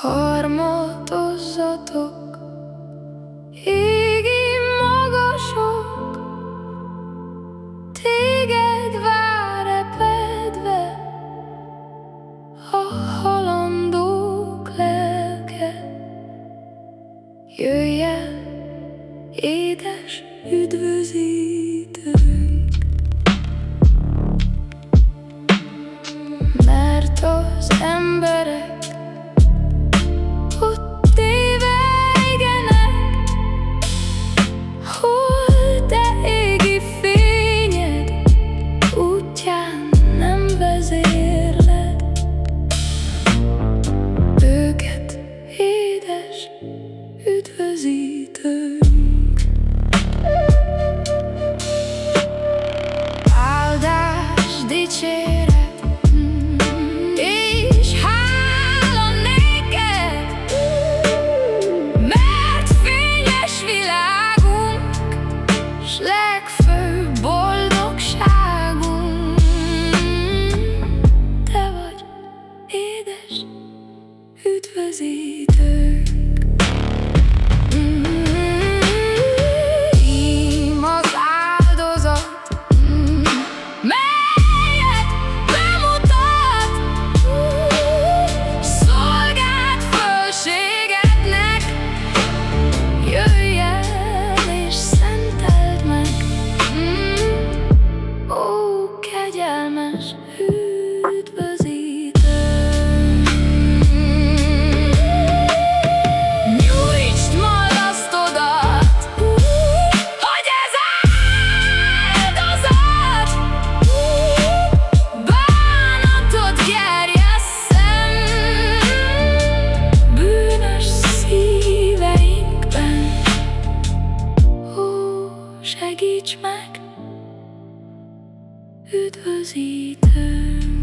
Harmadozzatok, égi magasok, téged vár repedve a halandók lelke. Jöjjel, édes üdvözítő! erdőnk Áldás, dicséret mm-hmm. És hála neked Mert fényes világunk S legfőbb boldogságunk. Te vagy édes üdvözítő. Áldj meg, üdvözítőm.